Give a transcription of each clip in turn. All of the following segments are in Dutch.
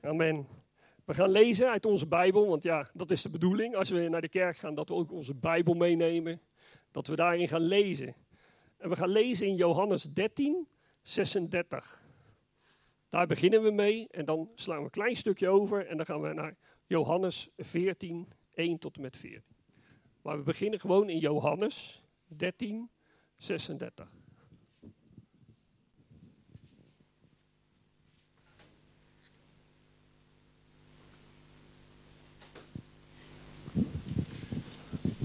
Amen. We gaan lezen uit onze Bijbel, want ja, dat is de bedoeling. Als we naar de kerk gaan, dat we ook onze Bijbel meenemen. Dat we daarin gaan lezen. En we gaan lezen in Johannes 13, 36. Daar beginnen we mee en dan slaan we een klein stukje over en dan gaan we naar Johannes 14, 1 tot en met 14. Maar we beginnen gewoon in Johannes 13, 36.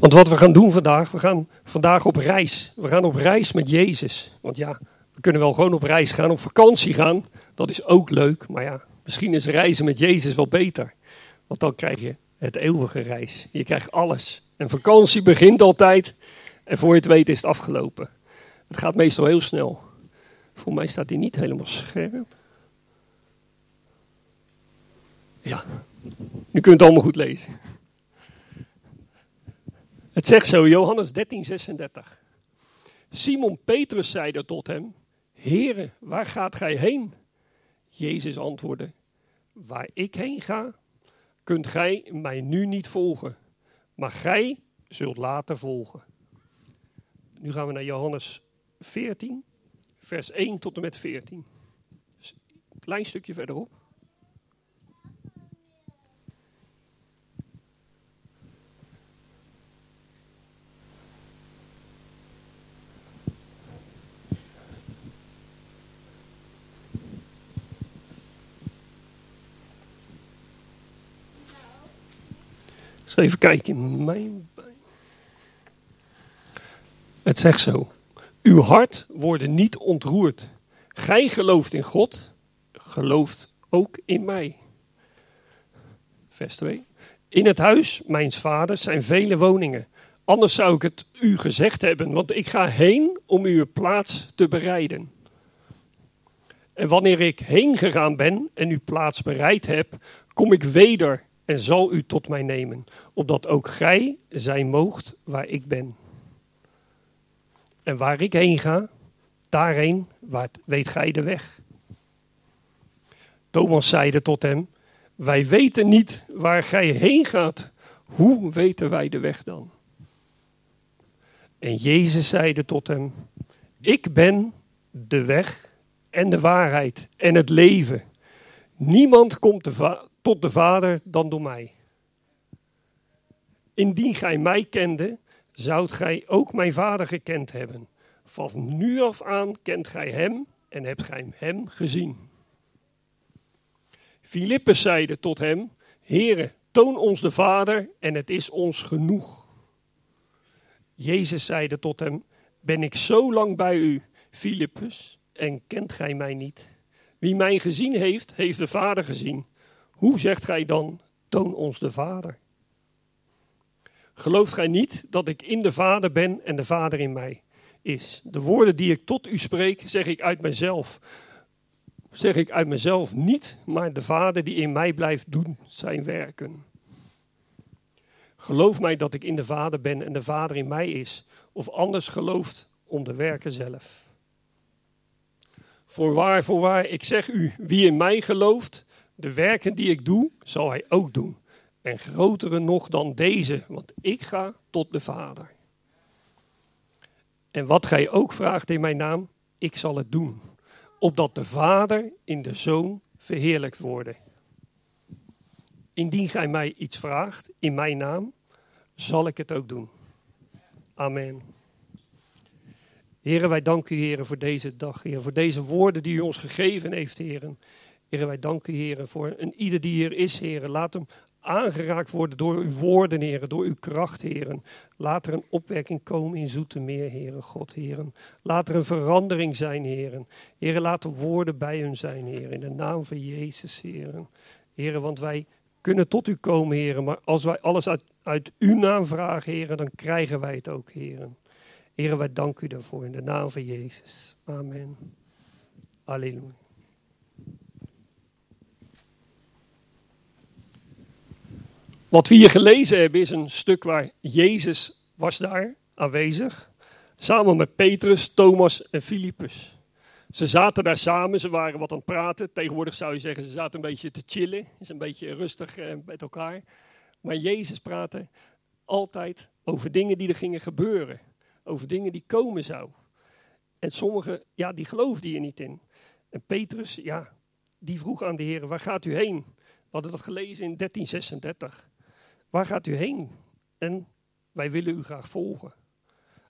Want wat we gaan doen vandaag, we gaan vandaag op reis. We gaan op reis met Jezus. Want ja, we kunnen wel gewoon op reis gaan, op vakantie gaan. Dat is ook leuk. Maar ja, misschien is reizen met Jezus wel beter. Want dan krijg je het eeuwige reis. Je krijgt alles. En vakantie begint altijd. En voor je het weet is het afgelopen. Het gaat meestal heel snel. Voor mij staat hij niet helemaal scherp. Ja, nu kunt het allemaal goed lezen. Het zegt zo, Johannes 13, 36. Simon Petrus zeide tot hem, Heere, waar gaat gij heen? Jezus antwoordde, waar ik heen ga, kunt gij mij nu niet volgen, maar gij zult later volgen. Nu gaan we naar Johannes 14, vers 1 tot en met 14. Dus een klein stukje verderop. Even kijken in mijn Het zegt zo. Uw hart wordt niet ontroerd. Gij gelooft in God, gelooft ook in mij. Vers 2. In het huis mijns vaders zijn vele woningen. Anders zou ik het u gezegd hebben, want ik ga heen om uw plaats te bereiden. En wanneer ik heen gegaan ben en uw plaats bereid heb, kom ik weder en zal u tot mij nemen, opdat ook gij zijn moogt waar ik ben. En waar ik heen ga, daarheen weet gij de weg. Thomas zeide tot hem, wij weten niet waar gij heen gaat, hoe weten wij de weg dan? En Jezus zeide tot hem, ik ben de weg en de waarheid en het leven. Niemand komt tot de Vader dan door mij. Indien gij mij kende, zoudt gij ook mijn Vader gekend hebben. Van nu af aan kent gij hem en hebt gij hem gezien. Filippus zeide tot hem, Heere, toon ons de Vader en het is ons genoeg. Jezus zeide tot hem, ben ik zo lang bij u, Filippus, en kent gij mij niet? Wie mij gezien heeft, heeft de Vader gezien. Hoe zegt gij dan, toon ons de Vader? Gelooft gij niet dat ik in de Vader ben en de Vader in mij is? De woorden die ik tot u spreek, zeg ik uit mezelf. Zeg ik uit mezelf niet, maar de Vader die in mij blijft doen zijn werken. Geloof mij dat ik in de Vader ben en de Vader in mij is, of anders gelooft om de werken zelf. Voorwaar, voorwaar, ik zeg u, wie in mij gelooft, de werken die ik doe, zal hij ook doen. En grotere nog dan deze, want ik ga tot de Vader. En wat gij ook vraagt in mijn naam, ik zal het doen. Opdat de Vader in de Zoon verheerlijkt worden. Indien gij mij iets vraagt in mijn naam, zal ik het ook doen. Amen. Heren, wij danken u, heren, voor deze dag, heren, voor deze woorden die u ons gegeven heeft, heren. Heren, wij danken u, heren, voor een ieder die hier is, heren. Laat hem aangeraakt worden door uw woorden, heren, door uw kracht, heren. Laat er een opwekking komen in Zoetermeer, heren, God, heren. Laat er een verandering zijn, heren. Heren, laat de woorden bij hun zijn, heren, in de naam van Jezus, heren. Heren, want wij kunnen tot u komen, heren, maar als wij alles uit, uit uw naam vragen, heren, dan krijgen wij het ook, heren. Heren, wij danken u daarvoor in de naam van Jezus. Amen. Alleluia. Wat we hier gelezen hebben is een stuk waar Jezus was daar aanwezig. Samen met Petrus, Thomas en Filippus. Ze zaten daar samen, ze waren wat aan het praten. Tegenwoordig zou je zeggen, ze zaten een beetje te chillen. Is een beetje rustig eh, met elkaar. Maar Jezus praatte altijd over dingen die er gingen gebeuren. Over dingen die komen zouden. En sommigen, ja, die geloofden hier niet in. En Petrus, ja, die vroeg aan de Heer, waar gaat u heen? We hadden dat gelezen in 1336. Waar gaat u heen? En wij willen u graag volgen.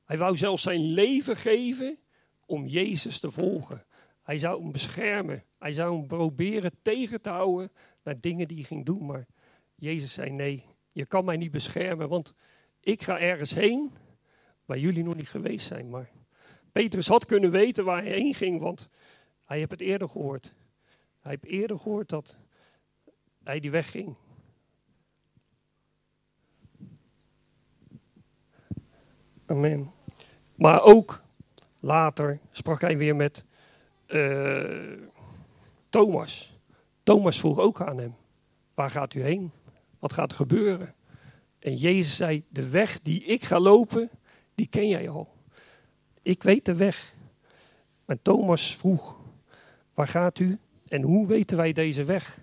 Hij wou zelfs zijn leven geven om Jezus te volgen. Hij zou hem beschermen. Hij zou hem proberen tegen te houden naar dingen die hij ging doen. Maar Jezus zei: Nee, je kan mij niet beschermen, want ik ga ergens heen waar jullie nog niet geweest zijn. Maar Petrus had kunnen weten waar hij heen ging, want hij heeft het eerder gehoord. Hij heeft eerder gehoord dat hij die weg ging. Amen. Maar ook later sprak hij weer met uh, Thomas. Thomas vroeg ook aan hem: Waar gaat u heen? Wat gaat er gebeuren? En Jezus zei: De weg die ik ga lopen, die ken jij al. Ik weet de weg. En Thomas vroeg: Waar gaat u en hoe weten wij deze weg?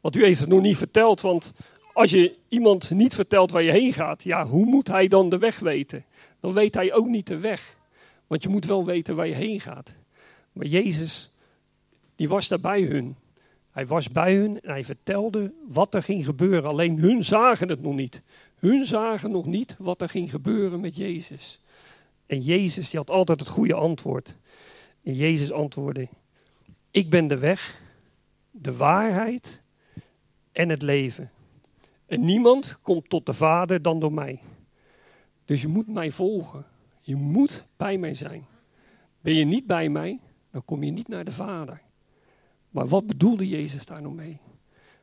Want u heeft het nog niet verteld, want als je iemand niet vertelt waar je heen gaat, ja, hoe moet hij dan de weg weten? Dan weet hij ook niet de weg. Want je moet wel weten waar je heen gaat. Maar Jezus, die was daar bij hun. Hij was bij hun en hij vertelde wat er ging gebeuren. Alleen hun zagen het nog niet. Hun zagen nog niet wat er ging gebeuren met Jezus. En Jezus die had altijd het goede antwoord. En Jezus antwoordde: Ik ben de weg, de waarheid en het leven. En niemand komt tot de Vader dan door mij. Dus je moet mij volgen. Je moet bij mij zijn. Ben je niet bij mij, dan kom je niet naar de Vader. Maar wat bedoelde Jezus daar nou mee?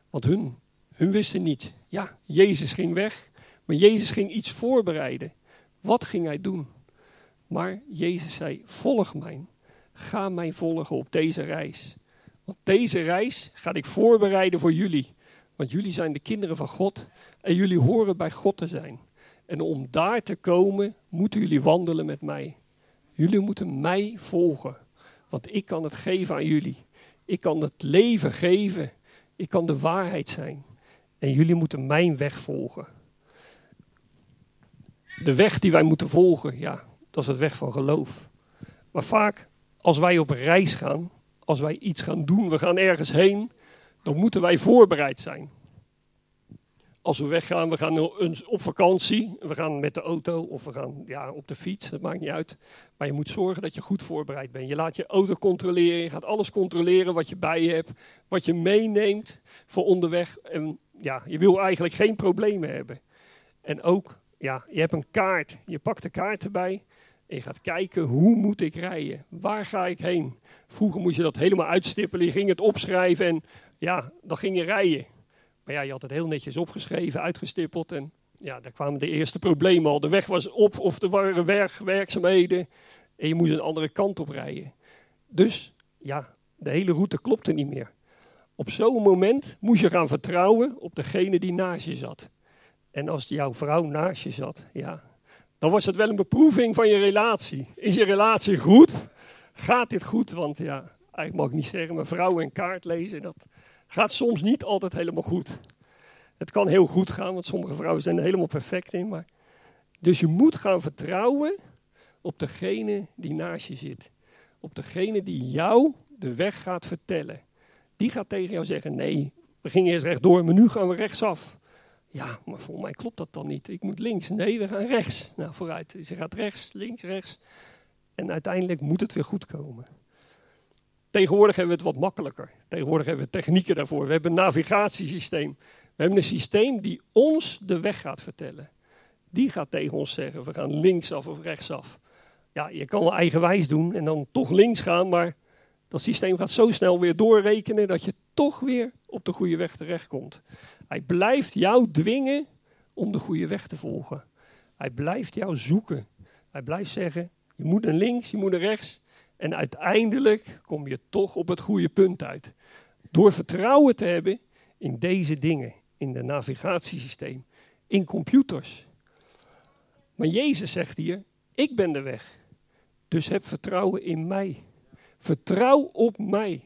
Want hun, hun wisten niet. Ja, Jezus ging weg, maar Jezus ging iets voorbereiden. Wat ging hij doen? Maar Jezus zei: Volg mij. Ga mij volgen op deze reis. Want deze reis ga ik voorbereiden voor jullie. Want jullie zijn de kinderen van God en jullie horen bij God te zijn. En om daar te komen, moeten jullie wandelen met mij. Jullie moeten mij volgen. Want ik kan het geven aan jullie. Ik kan het leven geven. Ik kan de waarheid zijn. En jullie moeten mijn weg volgen. De weg die wij moeten volgen, ja, dat is het weg van geloof. Maar vaak, als wij op reis gaan, als wij iets gaan doen, we gaan ergens heen, dan moeten wij voorbereid zijn als we weggaan, we gaan op vakantie, we gaan met de auto of we gaan ja, op de fiets, dat maakt niet uit. Maar je moet zorgen dat je goed voorbereid bent. Je laat je auto controleren, je gaat alles controleren wat je bij je hebt, wat je meeneemt voor onderweg. En ja, je wil eigenlijk geen problemen hebben. En ook, ja, je hebt een kaart, je pakt de kaart erbij en je gaat kijken, hoe moet ik rijden? Waar ga ik heen? Vroeger moest je dat helemaal uitstippelen, je ging het opschrijven en ja, dan ging je rijden. Maar ja, je had het heel netjes opgeschreven, uitgestippeld. En ja, daar kwamen de eerste problemen al. De weg was op of er waren werk, werkzaamheden. En je moest een andere kant op rijden. Dus ja, de hele route klopte niet meer. Op zo'n moment moest je gaan vertrouwen op degene die naast je zat. En als jouw vrouw naast je zat, ja, dan was het wel een beproeving van je relatie. Is je relatie goed? Gaat dit goed? Want ja, eigenlijk mag ik niet zeggen, maar vrouwen en kaart lezen, dat, gaat soms niet altijd helemaal goed. Het kan heel goed gaan, want sommige vrouwen zijn er helemaal perfect in. Maar... Dus je moet gaan vertrouwen op degene die naast je zit. Op degene die jou de weg gaat vertellen. Die gaat tegen jou zeggen: Nee, we gingen eerst rechtdoor, maar nu gaan we rechtsaf. Ja, maar volgens mij klopt dat dan niet. Ik moet links. Nee, we gaan rechts. Nou, vooruit. Je gaat rechts, links, rechts. En uiteindelijk moet het weer goed komen. Tegenwoordig hebben we het wat makkelijker. Tegenwoordig hebben we technieken daarvoor. We hebben een navigatiesysteem. We hebben een systeem die ons de weg gaat vertellen. Die gaat tegen ons zeggen, we gaan linksaf of rechtsaf. Ja, je kan wel eigenwijs doen en dan toch links gaan, maar dat systeem gaat zo snel weer doorrekenen dat je toch weer op de goede weg terechtkomt. Hij blijft jou dwingen om de goede weg te volgen. Hij blijft jou zoeken. Hij blijft zeggen, je moet naar links, je moet naar rechts. En uiteindelijk kom je toch op het goede punt uit. Door vertrouwen te hebben in deze dingen, in de navigatiesysteem, in computers. Maar Jezus zegt hier, ik ben de weg. Dus heb vertrouwen in mij. Vertrouw op mij.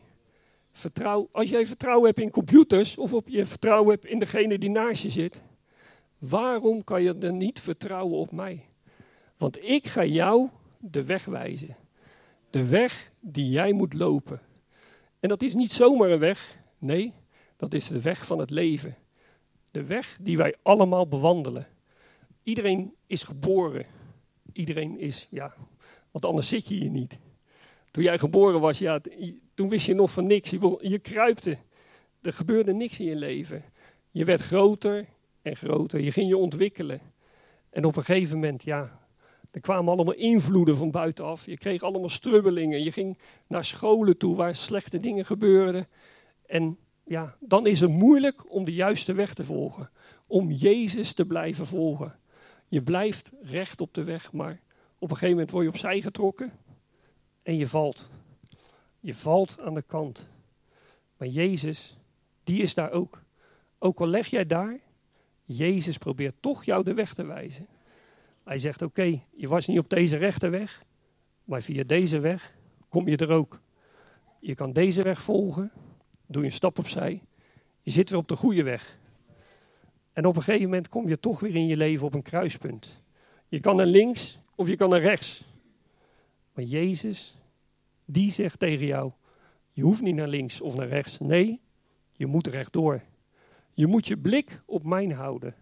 Vertrouw, als jij vertrouwen hebt in computers of op je vertrouwen hebt in degene die naast je zit, waarom kan je dan niet vertrouwen op mij? Want ik ga jou de weg wijzen. De weg die jij moet lopen. En dat is niet zomaar een weg. Nee, dat is de weg van het leven. De weg die wij allemaal bewandelen. Iedereen is geboren. Iedereen is, ja, want anders zit je hier niet. Toen jij geboren was, ja, toen wist je nog van niks. Je, je kruipte. Er gebeurde niks in je leven. Je werd groter en groter. Je ging je ontwikkelen. En op een gegeven moment, ja, er kwamen allemaal invloeden van buitenaf. Je kreeg allemaal strubbelingen. Je ging naar scholen toe waar slechte dingen gebeurden. En ja, dan is het moeilijk om de juiste weg te volgen. Om Jezus te blijven volgen. Je blijft recht op de weg, maar op een gegeven moment word je opzij getrokken en je valt. Je valt aan de kant. Maar Jezus, die is daar ook. Ook al leg jij daar, Jezus probeert toch jou de weg te wijzen. Hij zegt: Oké, je was niet op deze rechte weg, maar via deze weg kom je er ook. Je kan deze weg volgen, doe je een stap opzij, je zit weer op de goede weg. En op een gegeven moment kom je toch weer in je leven op een kruispunt. Je kan naar links of je kan naar rechts. Maar Jezus, die zegt tegen jou: je hoeft niet naar links of naar rechts. Nee, je moet rechtdoor. Je moet je blik op mij houden.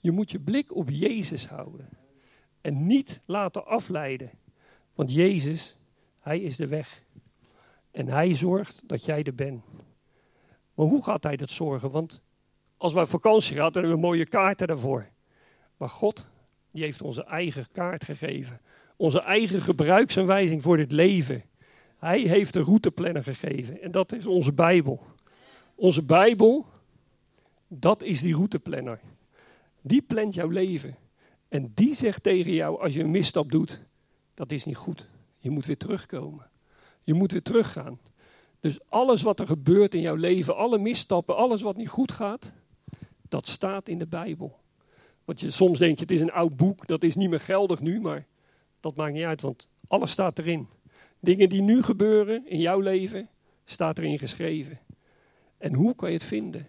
Je moet je blik op Jezus houden. En niet laten afleiden. Want Jezus, Hij is de weg. En Hij zorgt dat jij er bent. Maar hoe gaat Hij dat zorgen? Want als wij vakantie gaan, dan hebben we mooie kaarten daarvoor. Maar God, die heeft onze eigen kaart gegeven. Onze eigen gebruiksaanwijzing voor dit leven. Hij heeft de routeplanner gegeven. En dat is onze Bijbel. Onze Bijbel, dat is die routeplanner. Die plant jouw leven. En die zegt tegen jou, als je een misstap doet, dat is niet goed. Je moet weer terugkomen. Je moet weer teruggaan. Dus alles wat er gebeurt in jouw leven, alle misstappen, alles wat niet goed gaat, dat staat in de Bijbel. Want je, soms denk je, het is een oud boek, dat is niet meer geldig nu, maar dat maakt niet uit, want alles staat erin. Dingen die nu gebeuren in jouw leven, staat erin geschreven. En hoe kan je het vinden?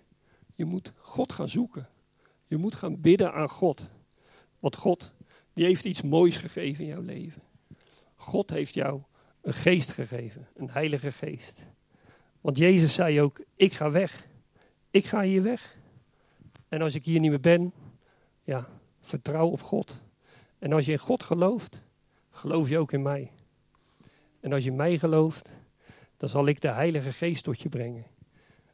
Je moet God gaan zoeken. Je moet gaan bidden aan God. Want God, die heeft iets moois gegeven in jouw leven. God heeft jou een geest gegeven, een heilige geest. Want Jezus zei ook, ik ga weg. Ik ga hier weg. En als ik hier niet meer ben, ja, vertrouw op God. En als je in God gelooft, geloof je ook in mij. En als je mij gelooft, dan zal ik de Heilige Geest tot je brengen.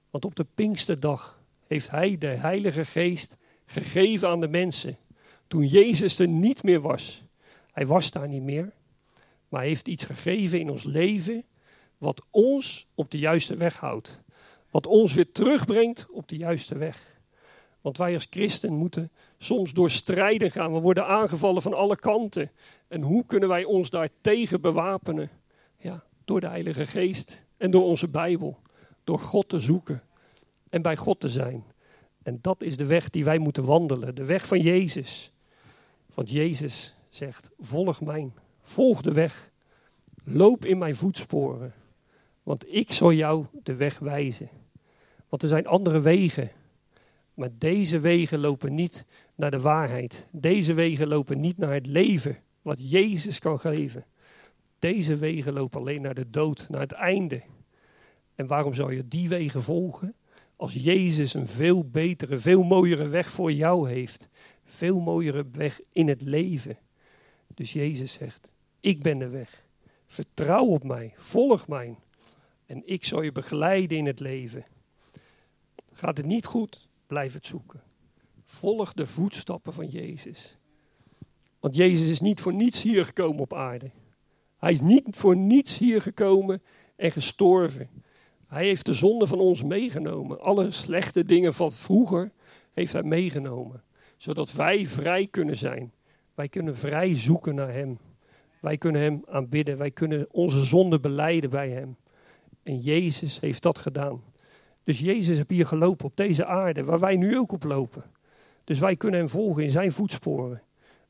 Want op de Pinksterdag heeft Hij de Heilige Geest gegeven aan de mensen. Toen Jezus er niet meer was. Hij was daar niet meer. Maar hij heeft iets gegeven in ons leven wat ons op de juiste weg houdt. Wat ons weer terugbrengt op de juiste weg. Want wij als christen moeten soms door strijden gaan. We worden aangevallen van alle kanten. En hoe kunnen wij ons daar tegen bewapenen? Ja, door de Heilige Geest en door onze Bijbel. Door God te zoeken en bij God te zijn. En dat is de weg die wij moeten wandelen. De weg van Jezus. Want Jezus zegt, volg mij. Volg de weg. Loop in mijn voetsporen. Want ik zal jou de weg wijzen. Want er zijn andere wegen. Maar deze wegen lopen niet naar de waarheid. Deze wegen lopen niet naar het leven wat Jezus kan geven. Deze wegen lopen alleen naar de dood, naar het einde. En waarom zou je die wegen volgen? Als Jezus een veel betere, veel mooiere weg voor jou heeft. Veel mooiere weg in het leven. Dus Jezus zegt, ik ben de weg. Vertrouw op mij, volg mij. En ik zal je begeleiden in het leven. Gaat het niet goed? Blijf het zoeken. Volg de voetstappen van Jezus. Want Jezus is niet voor niets hier gekomen op aarde. Hij is niet voor niets hier gekomen en gestorven. Hij heeft de zonde van ons meegenomen. Alle slechte dingen van vroeger heeft hij meegenomen. Zodat wij vrij kunnen zijn. Wij kunnen vrij zoeken naar hem. Wij kunnen hem aanbidden. Wij kunnen onze zonde beleiden bij hem. En Jezus heeft dat gedaan. Dus Jezus heeft hier gelopen op deze aarde, waar wij nu ook op lopen. Dus wij kunnen hem volgen in zijn voetsporen.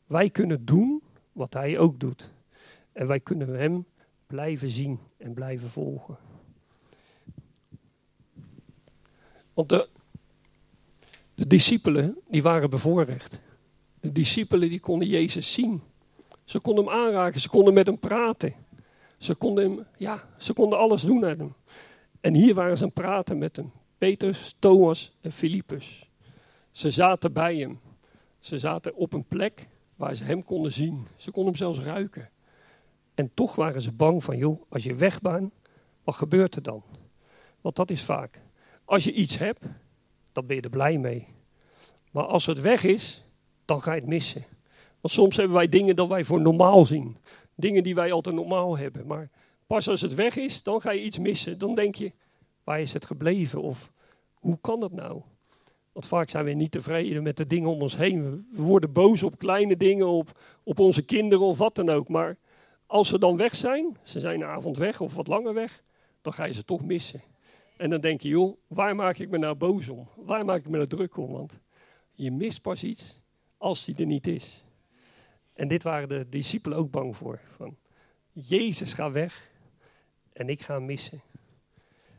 Wij kunnen doen wat hij ook doet. En wij kunnen hem blijven zien en blijven volgen. Want de, de discipelen, die waren bevoorrecht. De discipelen die konden Jezus zien. Ze konden hem aanraken, ze konden met hem praten. Ze konden, hem, ja, ze konden alles doen aan hem. En hier waren ze aan het praten met hem. Petrus, Thomas en Filippus. Ze zaten bij hem. Ze zaten op een plek waar ze hem konden zien. Ze konden hem zelfs ruiken. En toch waren ze bang van, joh, als je weg wat gebeurt er dan? Want dat is vaak. Als je iets hebt, dan ben je er blij mee. Maar als het weg is, dan ga je het missen. Want soms hebben wij dingen dat wij voor normaal zien. Dingen die wij altijd normaal hebben. Maar pas als het weg is, dan ga je iets missen. Dan denk je, waar is het gebleven? Of hoe kan dat nou? Want vaak zijn we niet tevreden met de dingen om ons heen. We worden boos op kleine dingen, op, op onze kinderen of wat dan ook. Maar als ze dan weg zijn, ze zijn een avond weg of wat langer weg, dan ga je ze toch missen. En dan denk je, joh, waar maak ik me nou boos om? Waar maak ik me nou druk om? Want je mist pas iets als die er niet is. En dit waren de discipelen ook bang voor. Van, Jezus gaat weg en ik ga hem missen.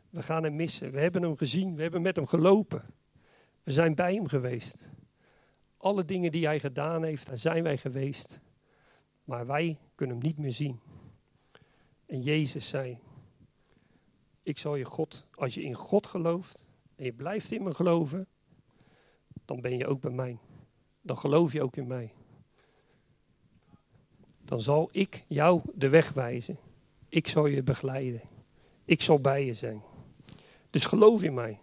We gaan hem missen. We hebben hem gezien, we hebben met hem gelopen. We zijn bij hem geweest. Alle dingen die hij gedaan heeft, daar zijn wij geweest. Maar wij kunnen hem niet meer zien. En Jezus zei, ik zal je God, als je in God gelooft en je blijft in me geloven, dan ben je ook bij mij. Dan geloof je ook in mij. Dan zal ik jou de weg wijzen. Ik zal je begeleiden. Ik zal bij je zijn. Dus geloof in mij.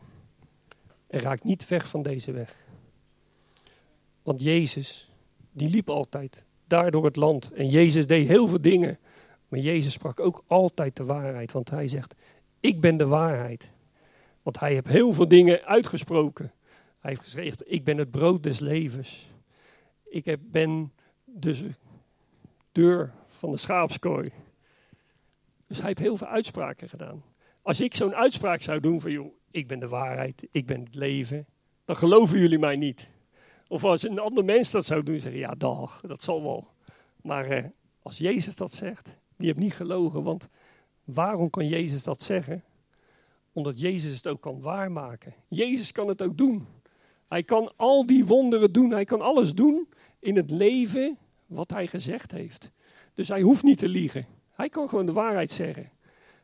En raak niet weg van deze weg. Want Jezus, die liep altijd daar door het land. En Jezus deed heel veel dingen. Maar Jezus sprak ook altijd de waarheid. Want hij zegt, ik ben de waarheid. Want hij heeft heel veel dingen uitgesproken. Hij heeft gezegd, ik ben het brood des levens. Ik heb, ben de deur van de schaapskooi. Dus hij heeft heel veel uitspraken gedaan. Als ik zo'n uitspraak zou doen van, joh, ik ben de waarheid, ik ben het leven, dan geloven jullie mij niet. Of als een ander mens dat zou doen, zeggen ja, dag, dat zal wel. Maar eh, als Jezus dat zegt, die heeft niet gelogen. Want waarom kan Jezus dat zeggen? Omdat Jezus het ook kan waarmaken. Jezus kan het ook doen. Hij kan al die wonderen doen. Hij kan alles doen in het leven wat hij gezegd heeft. Dus hij hoeft niet te liegen. Hij kan gewoon de waarheid zeggen.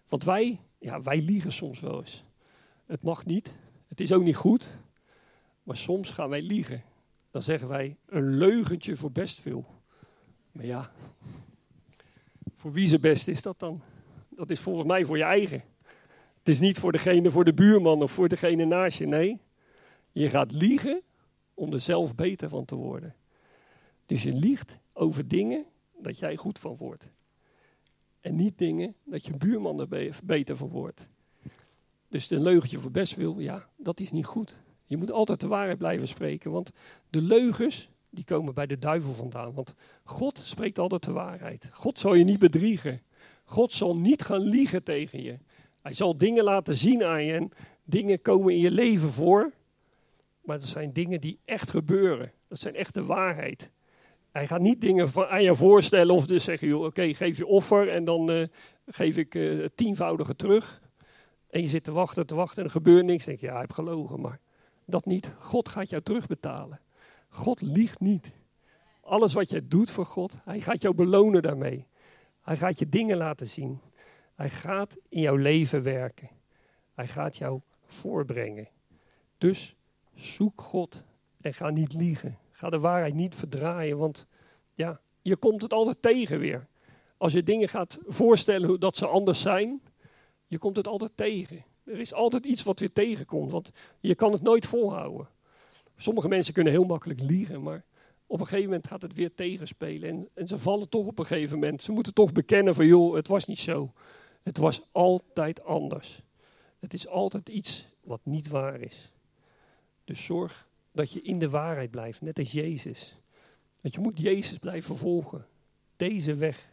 Want wij, ja, wij liegen soms wel eens. Het mag niet. Het is ook niet goed. Maar soms gaan wij liegen. Dan zeggen wij een leugentje voor best veel. Maar ja, voor wie zijn best is dat dan? Dat is volgens mij voor je eigen. Het is niet voor degene, voor de buurman of voor degene naast je. Nee, je gaat liegen om er zelf beter van te worden. Dus je liegt over dingen dat jij goed van wordt. En niet dingen dat je buurman er beter van wordt. Dus een leugentje voor best wil, ja, dat is niet goed. Je moet altijd de waarheid blijven spreken, want de leugens, die komen bij de duivel vandaan. Want God spreekt altijd de waarheid. God zal je niet bedriegen. God zal niet gaan liegen tegen je. Hij zal dingen laten zien aan je en dingen komen in je leven voor. Maar dat zijn dingen die echt gebeuren. Dat zijn echt de waarheid. Hij gaat niet dingen van, aan je voorstellen of dus zeggen, oké, geef je offer en dan uh, geef ik het tienvoudige terug. En je zit te wachten, te wachten en er gebeurt niks. Dan denk je, ja, ik heb gelogen, maar dat niet. God gaat jou terugbetalen. God liegt niet. Alles wat jij doet voor God, hij gaat jou belonen daarmee. Hij gaat je dingen laten zien. Hij gaat in jouw leven werken. Hij gaat jou voorbrengen. Dus zoek God en ga niet liegen. Ga de waarheid niet verdraaien, want ja, je komt het altijd tegen weer. Als je dingen gaat voorstellen dat ze anders zijn, je komt het altijd tegen. Er is altijd iets wat weer tegenkomt, want je kan het nooit volhouden. Sommige mensen kunnen heel makkelijk liegen, maar op een gegeven moment gaat het weer tegenspelen. En, en ze vallen toch op een gegeven moment. Ze moeten toch bekennen van, joh, het was niet zo. Het was altijd anders. Het is altijd iets wat niet waar is. Dus zorg dat je in de waarheid blijft, net als Jezus. Dat je moet Jezus blijven volgen. Deze weg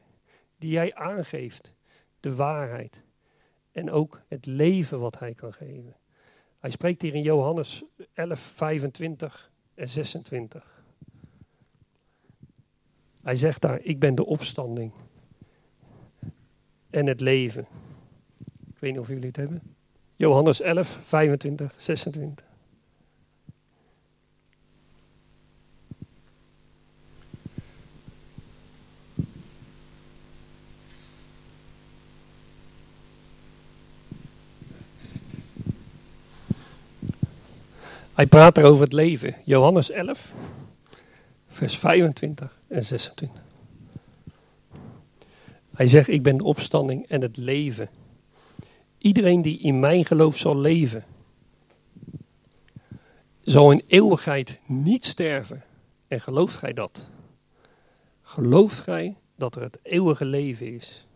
die hij aangeeft, de waarheid. En ook het leven wat hij kan geven. Hij spreekt hier in Johannes 11, 25 en 26. Hij zegt daar, ik ben de opstanding en het leven. Ik weet niet of jullie het hebben. Johannes 11, 25, 26. Hij praat er over het leven. Johannes 11, vers 25 en 26. Hij zegt, ik ben de opstanding en het leven. Iedereen die in mijn geloof zal leven, zal in eeuwigheid niet sterven. En gelooft gij dat? Gelooft gij dat er het eeuwige leven is?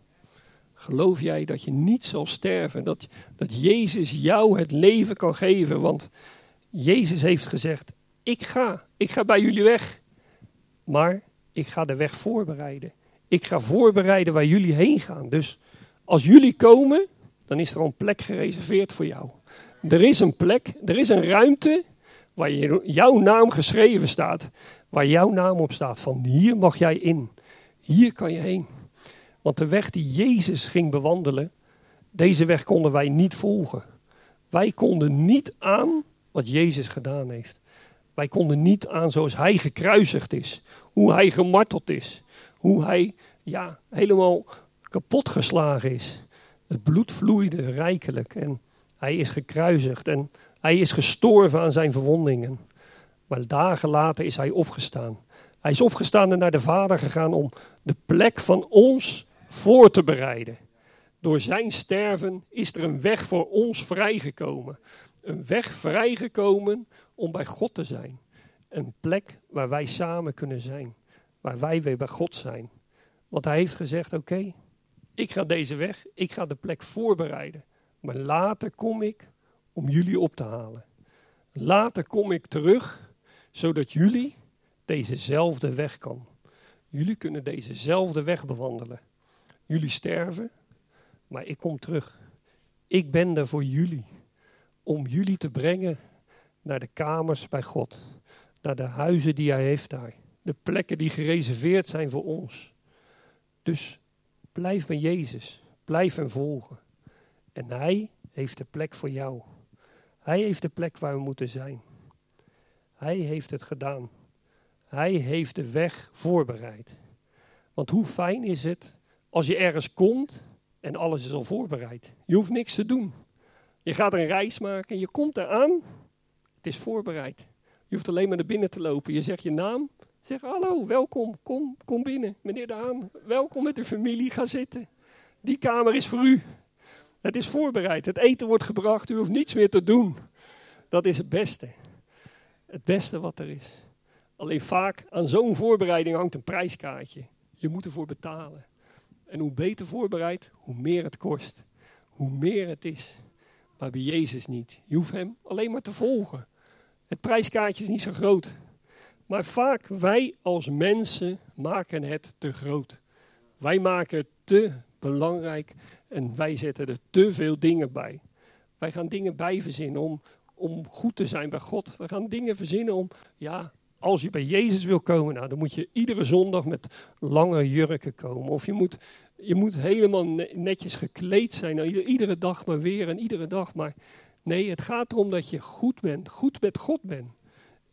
Geloof jij dat je niet zal sterven? Dat, dat Jezus jou het leven kan geven? Want Jezus heeft gezegd: Ik ga, ik ga bij jullie weg. Maar ik ga de weg voorbereiden. Ik ga voorbereiden waar jullie heen gaan. Dus als jullie komen, dan is er een plek gereserveerd voor jou. Er is een plek, er is een ruimte waar jouw naam geschreven staat. Waar jouw naam op staat van hier mag jij in. Hier kan je heen. Want de weg die Jezus ging bewandelen, deze weg konden wij niet volgen. Wij konden niet aan wat Jezus gedaan heeft. Wij konden niet aan zoals hij gekruisigd is, hoe hij gemarteld is, hoe hij ja, helemaal kapot geslagen is. Het bloed vloeide rijkelijk en hij is gekruisigd en hij is gestorven aan zijn verwondingen. Maar dagen later is hij opgestaan. Hij is opgestaan en naar de Vader gegaan om de plek van ons voor te bereiden. Door zijn sterven is er een weg voor ons vrijgekomen een weg vrijgekomen om bij God te zijn. Een plek waar wij samen kunnen zijn. Waar wij weer bij God zijn. Want hij heeft gezegd: Oké, ik ga deze weg, ik ga de plek voorbereiden. Maar later kom ik om jullie op te halen. Later kom ik terug, zodat jullie dezezelfde weg kan. Jullie kunnen dezezelfde weg bewandelen. Jullie sterven, maar ik kom terug. Ik ben er voor jullie om jullie te brengen naar de kamers bij God. Naar de huizen die hij heeft daar. De plekken die gereserveerd zijn voor ons. Dus blijf bij Jezus. Blijf hem volgen. En hij heeft de plek voor jou. Hij heeft de plek waar we moeten zijn. Hij heeft het gedaan. Hij heeft de weg voorbereid. Want hoe fijn is het als je ergens komt en alles is al voorbereid. Je hoeft niks te doen. Je gaat een reis maken, je komt eraan, het is voorbereid. Je hoeft alleen maar naar binnen te lopen. Je zegt je naam, zeg hallo, welkom, kom, kom binnen. Meneer De Haan, welkom met de familie, ga zitten. Die kamer is voor u. Het is voorbereid, het eten wordt gebracht, u hoeft niets meer te doen. Dat is het beste. Het beste wat er is. Alleen vaak aan zo'n voorbereiding hangt een prijskaartje. Je moet ervoor betalen. En hoe beter voorbereid, hoe meer het kost. Hoe meer het is bij Jezus niet. Je hoeft hem alleen maar te volgen. Het prijskaartje is niet zo groot. Maar vaak wij als mensen maken het te groot. Wij maken het te belangrijk en wij zetten er te veel dingen bij. Wij gaan dingen bij verzinnen om, om goed te zijn bij God. We gaan dingen verzinnen om, ja, als je bij Jezus wil komen, nou, dan moet je iedere zondag met lange jurken komen. Of je moet je moet helemaal netjes gekleed zijn. Nou, iedere dag maar weer en iedere dag maar. Nee, het gaat erom dat je goed bent, goed met God bent.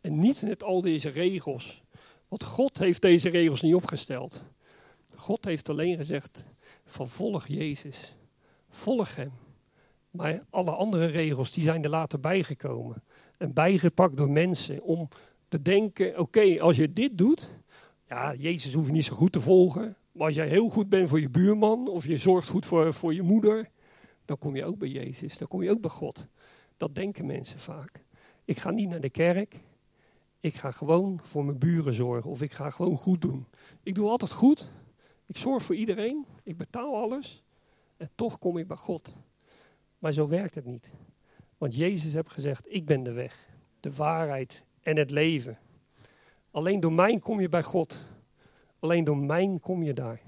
En niet met al deze regels. Want God heeft deze regels niet opgesteld. God heeft alleen gezegd: van volg Jezus. Volg Hem. Maar alle andere regels die zijn er later bijgekomen. En bijgepakt door mensen om te denken: oké, als je dit doet, ja, Jezus hoef je niet zo goed te volgen. Maar als jij heel goed bent voor je buurman of je zorgt goed voor, voor je moeder, dan kom je ook bij Jezus, dan kom je ook bij God. Dat denken mensen vaak. Ik ga niet naar de kerk, ik ga gewoon voor mijn buren zorgen of ik ga gewoon goed doen. Ik doe altijd goed, ik zorg voor iedereen, ik betaal alles en toch kom ik bij God. Maar zo werkt het niet. Want Jezus heeft gezegd, ik ben de weg, de waarheid en het leven. Alleen door mij kom je bij God. Alleen door mijn kom je daar.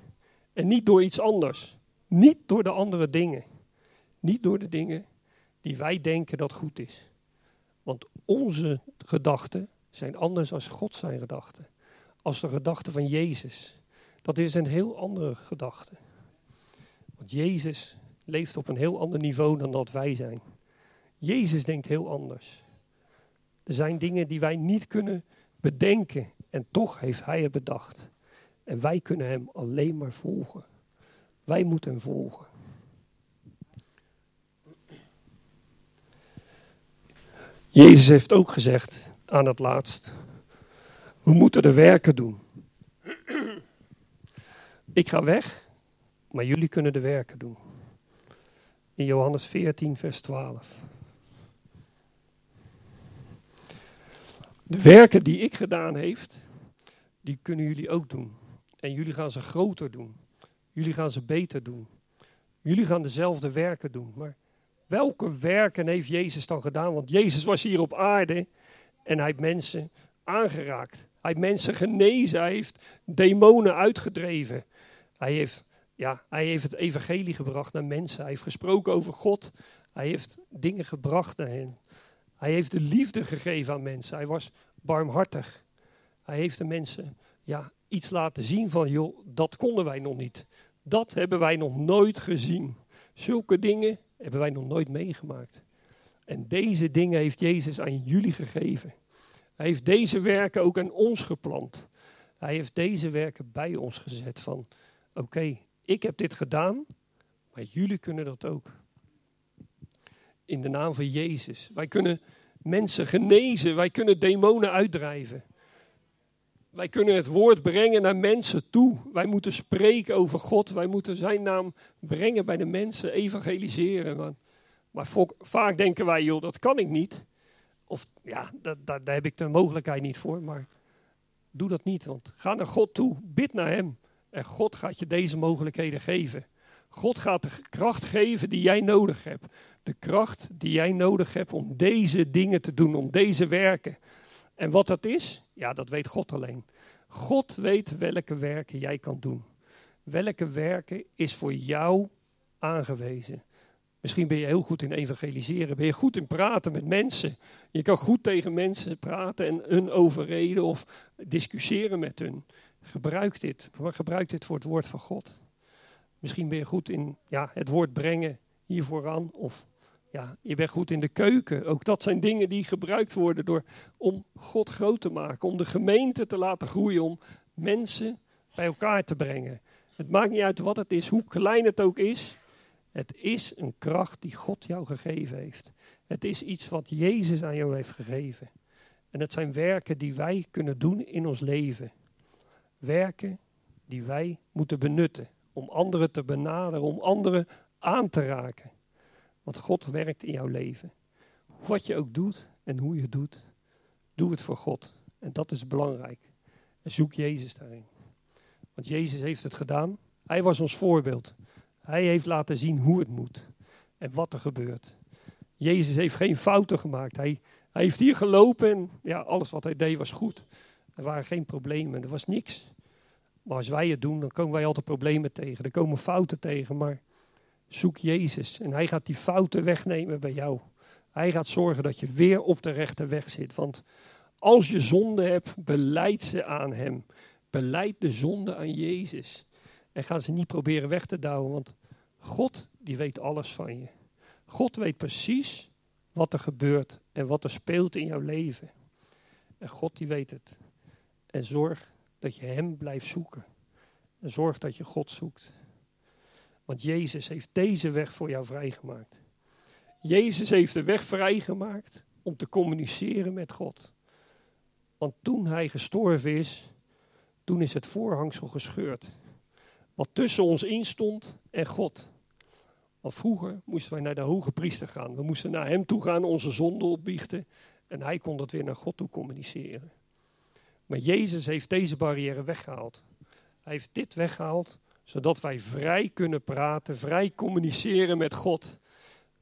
En niet door iets anders. Niet door de andere dingen. Niet door de dingen die wij denken dat goed is. Want onze gedachten zijn anders als God zijn gedachten. Als de gedachten van Jezus. Dat is een heel andere gedachte. Want Jezus leeft op een heel ander niveau dan dat wij zijn. Jezus denkt heel anders. Er zijn dingen die wij niet kunnen bedenken en toch heeft Hij het bedacht. En wij kunnen Hem alleen maar volgen. Wij moeten Hem volgen. Jezus heeft ook gezegd aan het laatst, we moeten de werken doen. Ik ga weg, maar jullie kunnen de werken doen. In Johannes 14, vers 12. De werken die ik gedaan heeft, die kunnen jullie ook doen. En jullie gaan ze groter doen. Jullie gaan ze beter doen. Jullie gaan dezelfde werken doen. Maar welke werken heeft Jezus dan gedaan? Want Jezus was hier op aarde en hij heeft mensen aangeraakt. Hij heeft mensen genezen. Hij heeft demonen uitgedreven. Hij heeft, ja, hij heeft het evangelie gebracht naar mensen. Hij heeft gesproken over God. Hij heeft dingen gebracht naar hen. Hij heeft de liefde gegeven aan mensen. Hij was barmhartig. Hij heeft de mensen ja, iets laten zien van, joh, dat konden wij nog niet. Dat hebben wij nog nooit gezien. Zulke dingen hebben wij nog nooit meegemaakt. En deze dingen heeft Jezus aan jullie gegeven. Hij heeft deze werken ook aan ons geplant. Hij heeft deze werken bij ons gezet van, oké, ik heb dit gedaan, maar jullie kunnen dat ook. In de naam van Jezus. Wij kunnen mensen genezen, wij kunnen demonen uitdrijven. Wij kunnen het woord brengen naar mensen toe. Wij moeten spreken over God. Wij moeten zijn naam brengen bij de mensen, evangeliseren. Maar vaak denken wij, joh, dat kan ik niet. Of ja, dat, dat, daar heb ik de mogelijkheid niet voor. Maar doe dat niet, want ga naar God toe. Bid naar Hem. En God gaat je deze mogelijkheden geven. God gaat de kracht geven die jij nodig hebt. De kracht die jij nodig hebt om deze dingen te doen, om deze werken. En wat dat is, ja, dat weet God alleen. God weet welke werken jij kan doen. Welke werken is voor jou aangewezen. Misschien ben je heel goed in evangeliseren, ben je goed in praten met mensen. Je kan goed tegen mensen praten en hun overreden of discussiëren met hun. Gebruik dit, gebruik dit voor het woord van God. Misschien ben je goed in ja, het woord brengen hier vooraan of ja, je bent goed in de keuken. Ook dat zijn dingen die gebruikt worden door, om God groot te maken. Om de gemeente te laten groeien. Om mensen bij elkaar te brengen. Het maakt niet uit wat het is, hoe klein het ook is. Het is een kracht die God jou gegeven heeft. Het is iets wat Jezus aan jou heeft gegeven. En het zijn werken die wij kunnen doen in ons leven. Werken die wij moeten benutten. Om anderen te benaderen, om anderen aan te raken. Want God werkt in jouw leven. Wat je ook doet en hoe je het doet, doe het voor God. En dat is belangrijk. En zoek Jezus daarin. Want Jezus heeft het gedaan. Hij was ons voorbeeld. Hij heeft laten zien hoe het moet en wat er gebeurt. Jezus heeft geen fouten gemaakt. Hij, hij heeft hier gelopen en ja, alles wat hij deed was goed. Er waren geen problemen, er was niks. Maar als wij het doen, dan komen wij altijd problemen tegen. Er komen fouten tegen, maar Zoek Jezus en hij gaat die fouten wegnemen bij jou. Hij gaat zorgen dat je weer op de rechte weg zit. Want als je zonde hebt, beleid ze aan hem. Beleid de zonde aan Jezus. En ga ze niet proberen weg te douwen, want God die weet alles van je. God weet precies wat er gebeurt en wat er speelt in jouw leven. En God die weet het. En zorg dat je Hem blijft zoeken. En zorg dat je God zoekt. Want Jezus heeft deze weg voor jou vrijgemaakt. Jezus heeft de weg vrijgemaakt om te communiceren met God. Want toen hij gestorven is, toen is het voorhangsel gescheurd. Wat tussen ons instond en God. Want vroeger moesten wij naar de hoge priester gaan. We moesten naar hem toe gaan, onze zonde opbiechten. En hij kon dat weer naar God toe communiceren. Maar Jezus heeft deze barrière weggehaald. Hij heeft dit weggehaald zodat wij vrij kunnen praten, vrij communiceren met God.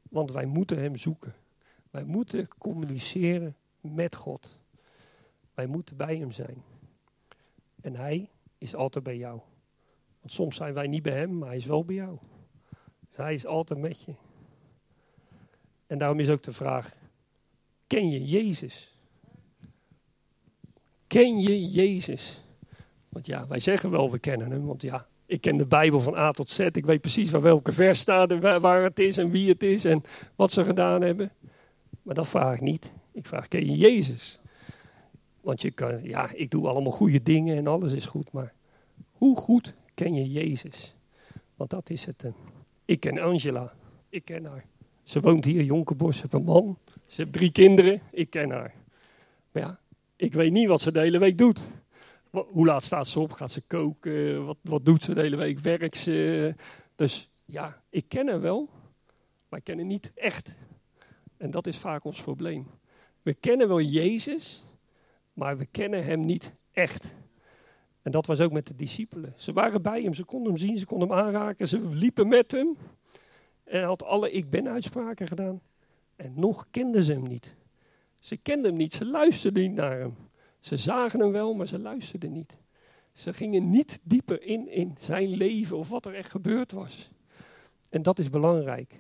Want wij moeten Hem zoeken. Wij moeten communiceren met God. Wij moeten bij Hem zijn. En Hij is altijd bij jou. Want soms zijn wij niet bij Hem, maar Hij is wel bij jou. Dus Hij is altijd met je. En daarom is ook de vraag: ken je Jezus? Ken je Jezus? Want ja, wij zeggen wel we kennen Hem, want ja, Ik ken de Bijbel van A tot Z. Ik weet precies waar welke vers staat en waar het is en wie het is en wat ze gedaan hebben. Maar dat vraag ik niet. Ik vraag, ken je Jezus? Want je kan, ja, ik doe allemaal goede dingen en alles is goed. Maar hoe goed ken je Jezus? Want dat is het. Ik ken Angela. Ik ken haar. Ze woont hier in Jonkerbos. Ze heeft een man. Ze heeft drie kinderen. Ik ken haar. Maar ja, ik weet niet wat ze de hele week doet. Hoe laat staat ze op? Gaat ze koken? Wat, wat doet ze de hele week? Werkt ze? Dus ja, ik ken haar wel. Maar ik ken haar niet echt. En dat is vaak ons probleem. We kennen wel Jezus, maar we kennen hem niet echt. En dat was ook met de discipelen. Ze waren bij hem, ze konden hem zien, ze konden hem aanraken, ze liepen met hem. En hij had alle ik ben uitspraken gedaan. En nog kenden ze hem niet. Ze kenden hem niet, ze luisterden niet naar hem. Ze zagen hem wel, maar ze luisterden niet. Ze gingen niet dieper in in zijn leven of wat er echt gebeurd was. En dat is belangrijk.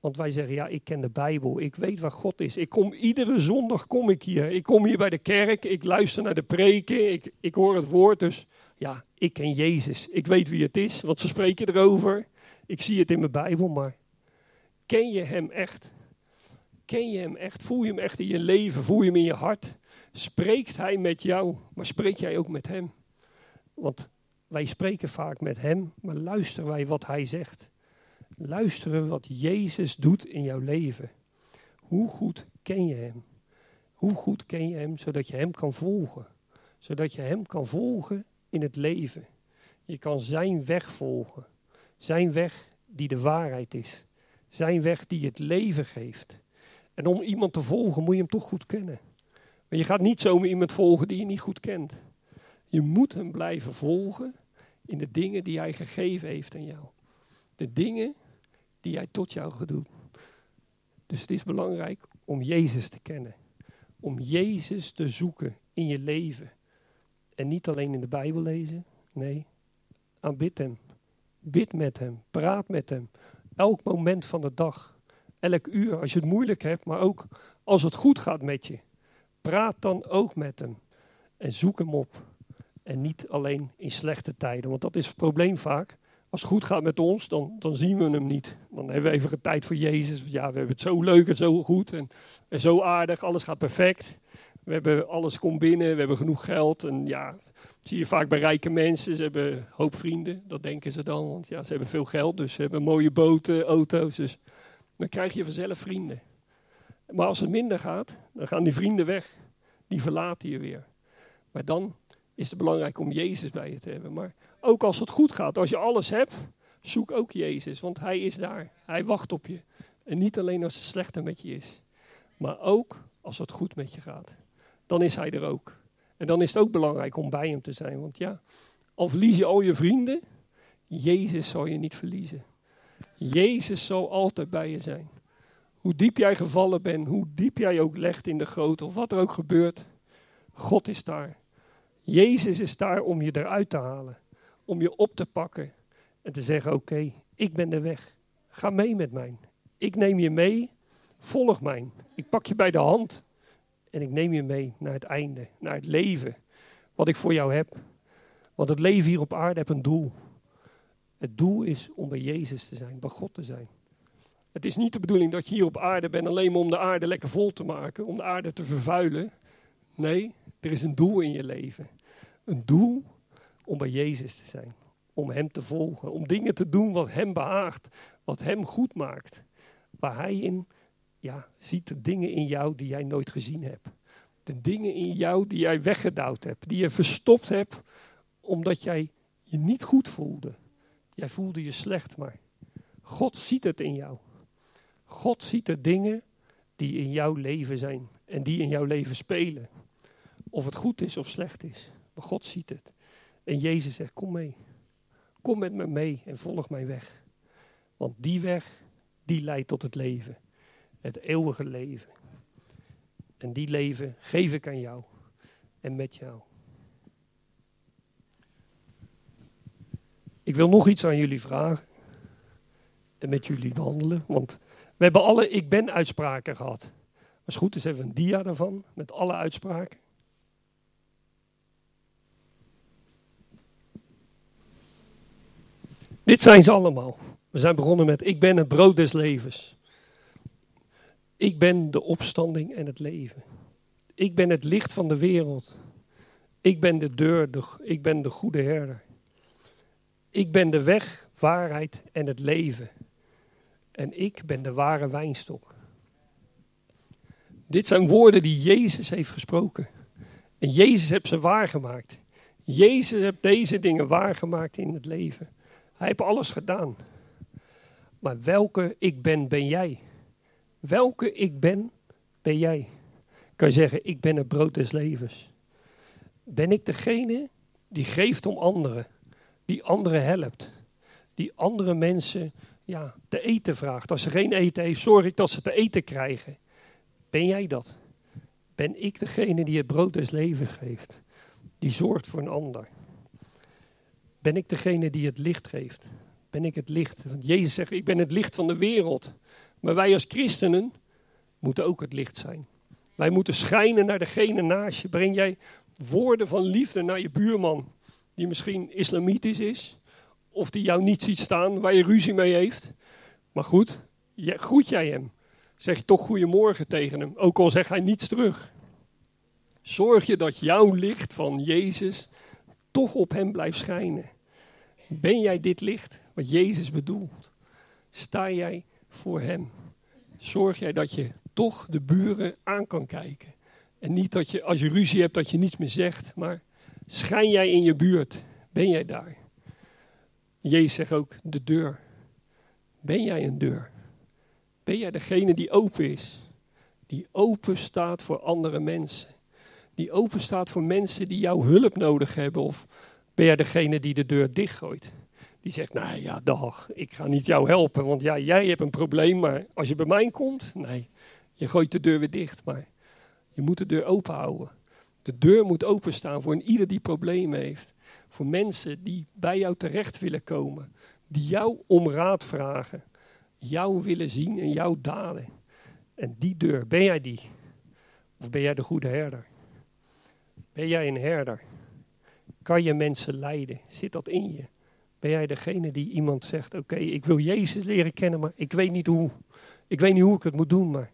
Want wij zeggen, ja, ik ken de Bijbel, ik weet waar God is. Ik kom iedere zondag kom ik hier. Ik kom hier bij de kerk, ik luister naar de preken, ik, ik hoor het woord. Dus ja, ik ken Jezus. Ik weet wie het is, want ze spreken erover. Ik zie het in mijn Bijbel, maar ken je hem echt? Ken je hem echt? Voel je hem echt in je leven? Voel je hem in je hart? Spreekt hij met jou, maar spreek jij ook met hem? Want wij spreken vaak met hem, maar luisteren wij wat hij zegt? Luisteren wat Jezus doet in jouw leven. Hoe goed ken je Hem? Hoe goed ken je Hem zodat je Hem kan volgen? Zodat je Hem kan volgen in het leven. Je kan Zijn weg volgen. Zijn weg die de waarheid is. Zijn weg die het leven geeft. En om iemand te volgen moet je Hem toch goed kennen. Maar je gaat niet zomaar iemand volgen die je niet goed kent. Je moet Hem blijven volgen in de dingen die Hij gegeven heeft aan jou. De dingen die hij tot jou gaat doen. Dus het is belangrijk om Jezus te kennen. Om Jezus te zoeken in je leven. En niet alleen in de Bijbel lezen. Nee, aanbid hem. Bid met hem. Praat met hem. Elk moment van de dag. Elk uur als je het moeilijk hebt, maar ook als het goed gaat met je. Praat dan ook met hem. En zoek hem op. En niet alleen in slechte tijden, want dat is het probleem vaak als het goed gaat met ons, dan, dan zien we hem niet. Dan hebben we even een tijd voor Jezus. Ja, we hebben het zo leuk en zo goed en, en zo aardig. Alles gaat perfect. We hebben alles komt binnen, we hebben genoeg geld. En ja, zie je vaak bij rijke mensen. Ze hebben hoop vrienden, dat denken ze dan. Want ja, ze hebben veel geld, dus ze hebben mooie boten, auto's. Dus dan krijg je vanzelf vrienden. Maar als het minder gaat, dan gaan die vrienden weg. Die verlaten je weer. Maar dan is het belangrijk om Jezus bij je te hebben. Maar ook als het goed gaat, als je alles hebt, zoek ook Jezus, want Hij is daar. Hij wacht op je. En niet alleen als het slechter met je is, maar ook als het goed met je gaat. Dan is Hij er ook. En dan is het ook belangrijk om bij Hem te zijn, want ja, al verlies je al je vrienden, Jezus zal je niet verliezen. Jezus zal altijd bij je zijn. Hoe diep jij gevallen bent, hoe diep jij ook legt in de goot of wat er ook gebeurt, God is daar. Jezus is daar om je eruit te halen om je op te pakken en te zeggen: Oké, ik ben de weg. Ga mee met mij. Ik neem je mee. Volg mij. Ik pak je bij de hand en ik neem je mee naar het einde, naar het leven wat ik voor jou heb. Want het leven hier op aarde heeft een doel. Het doel is om bij Jezus te zijn, bij God te zijn. Het is niet de bedoeling dat je hier op aarde bent alleen maar om de aarde lekker vol te maken, om de aarde te vervuilen. Nee, er is een doel in je leven. Een doel om bij Jezus te zijn. Om Hem te volgen. Om dingen te doen wat Hem behaagt. Wat Hem goed maakt. Waar Hij in ja, ziet de dingen in jou die jij nooit gezien hebt. De dingen in jou die jij weggedouwd hebt. Die je verstopt hebt omdat jij je niet goed voelde. Jij voelde je slecht, maar God ziet het in jou. God ziet de dingen die in jouw leven zijn en die in jouw leven spelen. Of het goed is of slecht is. Maar God ziet het. En Jezus zegt, kom mee. Kom met me mee en volg mijn weg. Want die weg, die leidt tot het leven. Het eeuwige leven. En die leven geef ik aan jou en met jou. Ik wil nog iets aan jullie vragen. En met jullie behandelen. Want we hebben alle ik ben uitspraken gehad. Als goed is hebben een dia daarvan. Met alle uitspraken. Dit zijn ze allemaal. We zijn begonnen met: Ik ben het brood des levens. Ik ben de opstanding en het leven. Ik ben het licht van de wereld. Ik ben de deur, de, ik ben de goede herder. Ik ben de weg, waarheid en het leven. En ik ben de ware wijnstok. Dit zijn woorden die Jezus heeft gesproken. En Jezus heeft ze waargemaakt. Jezus heeft deze dingen waargemaakt in het leven. Hij heeft alles gedaan. Maar welke ik ben, ben jij? Welke ik ben, ben jij? Kan je zeggen, ik ben het brood des levens. Ben ik degene die geeft om anderen, die anderen helpt, die andere mensen ja, te eten vraagt. Als ze geen eten heeft, zorg ik dat ze te eten krijgen. Ben jij dat? Ben ik degene die het brood des levens geeft, die zorgt voor een ander? Ben ik degene die het licht geeft? Ben ik het licht? Want Jezus zegt, ik ben het licht van de wereld. Maar wij als christenen moeten ook het licht zijn. Wij moeten schijnen naar degene naast je. Breng jij woorden van liefde naar je buurman, die misschien islamitisch is, of die jou niet ziet staan, waar je ruzie mee heeft. Maar goed, groet jij hem. Zeg je toch goedemorgen tegen hem, ook al zegt hij niets terug. Zorg je dat jouw licht van Jezus toch op hem blijft schijnen. Ben jij dit licht wat Jezus bedoelt? Sta jij voor hem? Zorg jij dat je toch de buren aan kan kijken? En niet dat je, als je ruzie hebt, dat je niets meer zegt, maar schijn jij in je buurt? Ben jij daar? Jezus zegt ook de deur. Ben jij een deur? Ben jij degene die open is? Die open staat voor andere mensen? Die open staat voor mensen die jouw hulp nodig hebben? Of ben jij degene die de deur dichtgooit? Die zegt, nou ja, dag, ik ga niet jou helpen, want ja, jij hebt een probleem, maar als je bij mij komt, nee, je gooit de deur weer dicht. Maar je moet de deur open houden. De deur moet openstaan voor een ieder die problemen heeft. Mensen die bij jou terecht willen komen. Die jou om raad vragen. Jou willen zien en jouw daden. En die deur, ben jij die? Of ben jij de goede herder? Ben jij een herder? Kan je mensen leiden? Zit dat in je? Ben jij degene die iemand zegt: Oké, ik wil Jezus leren kennen, maar ik weet niet hoe. Ik weet niet hoe ik het moet doen, maar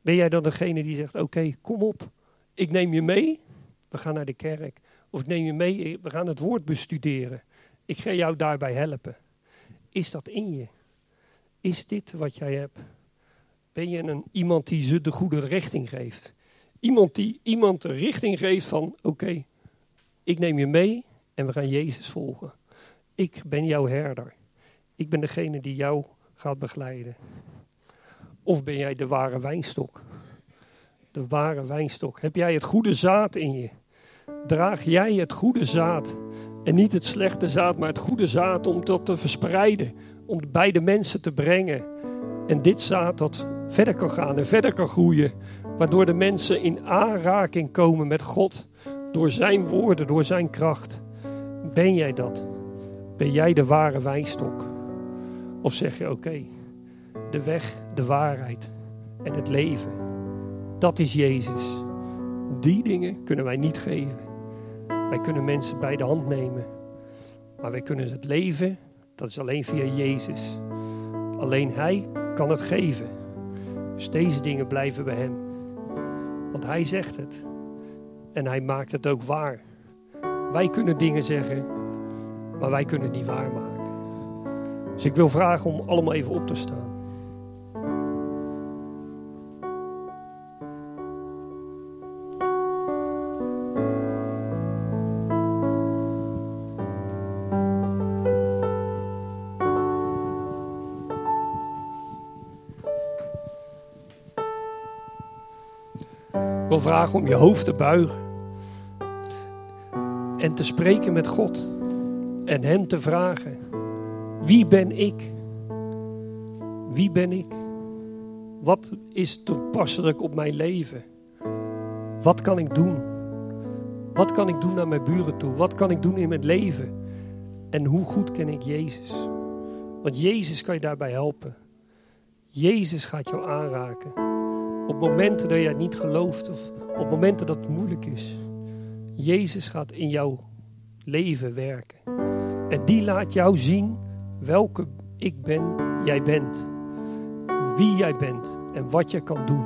ben jij dan degene die zegt: Oké, kom op, ik neem je mee. We gaan naar de kerk. Of ik neem je mee, we gaan het woord bestuderen. Ik ga jou daarbij helpen. Is dat in je? Is dit wat jij hebt? Ben je een, iemand die ze de goede richting geeft? Iemand die iemand de richting geeft van: Oké, ik neem je mee en we gaan Jezus volgen. Ik ben jouw herder. Ik ben degene die jou gaat begeleiden. Of ben jij de ware wijnstok? De ware wijnstok. Heb jij het goede zaad in je? Draag jij het goede zaad? En niet het slechte zaad, maar het goede zaad om dat te verspreiden. Om bij de mensen te brengen. En dit zaad dat verder kan gaan en verder kan groeien. Waardoor de mensen in aanraking komen met God. Door zijn woorden, door zijn kracht. Ben jij dat? Ben jij de ware wijnstok? Of zeg je oké, de weg, de waarheid en het leven, dat is Jezus. Die dingen kunnen wij niet geven. Wij kunnen mensen bij de hand nemen. Maar wij kunnen het leven, dat is alleen via Jezus. Alleen Hij kan het geven. Dus deze dingen blijven bij Hem. Want Hij zegt het. En Hij maakt het ook waar. Wij kunnen dingen zeggen maar wij kunnen die waarmaken. Dus ik wil vragen om allemaal even op te staan. Vragen om je hoofd te buigen en te spreken met God en Hem te vragen: Wie ben ik? Wie ben ik? Wat is toepasselijk op mijn leven? Wat kan ik doen? Wat kan ik doen naar mijn buren toe? Wat kan ik doen in mijn leven? En hoe goed ken ik Jezus? Want Jezus kan je daarbij helpen. Jezus gaat jou aanraken. Op momenten dat het niet gelooft of op momenten dat het moeilijk is. Jezus gaat in jouw leven werken. En die laat jou zien welke ik ben, jij bent. Wie jij bent en wat je kan doen.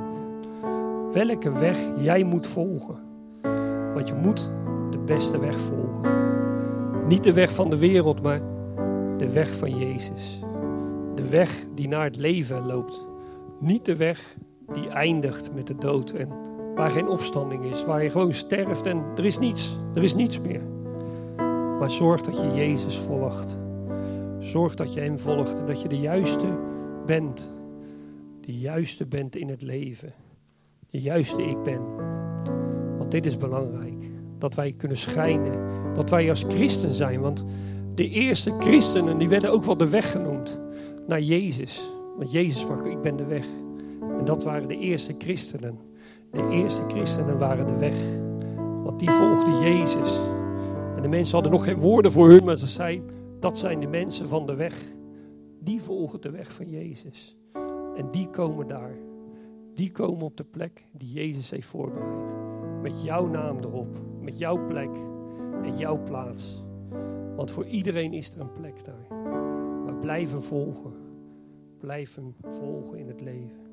Welke weg jij moet volgen. Want je moet de beste weg volgen. Niet de weg van de wereld, maar de weg van Jezus. De weg die naar het leven loopt. Niet de weg die eindigt met de dood en waar geen opstanding is, waar je gewoon sterft en er is niets, er is niets meer. Maar zorg dat je Jezus volgt. Zorg dat je Hem volgt en dat je de juiste bent. De juiste bent in het leven. De juiste ik ben. Want dit is belangrijk. Dat wij kunnen schijnen. Dat wij als christen zijn. Want de eerste christenen die werden ook wel de weg genoemd. Naar Jezus. Want Jezus sprak, ik ben de weg. En dat waren de eerste christenen. De eerste christenen waren de weg. Want die volgden Jezus. En de mensen hadden nog geen woorden voor hun, maar ze zeiden, dat zijn de mensen van de weg. Die volgen de weg van Jezus. En die komen daar. Die komen op de plek die Jezus heeft voorbereid. Met jouw naam erop. Met jouw plek en jouw plaats. Want voor iedereen is er een plek daar. Maar blijven volgen. Blijven volgen in het leven.